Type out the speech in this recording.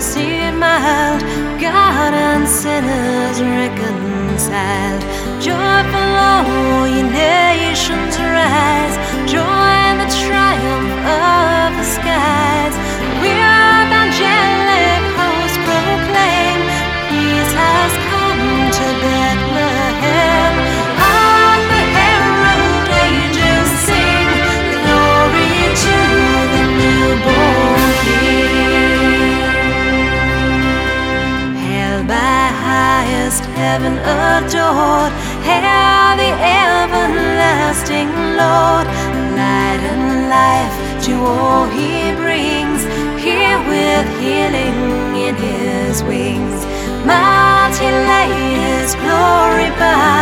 smiled, God and sinners reconciled. Joyful, all Lord. Light and life to all he brings, here with healing in his wings. Mighty lay his glory by,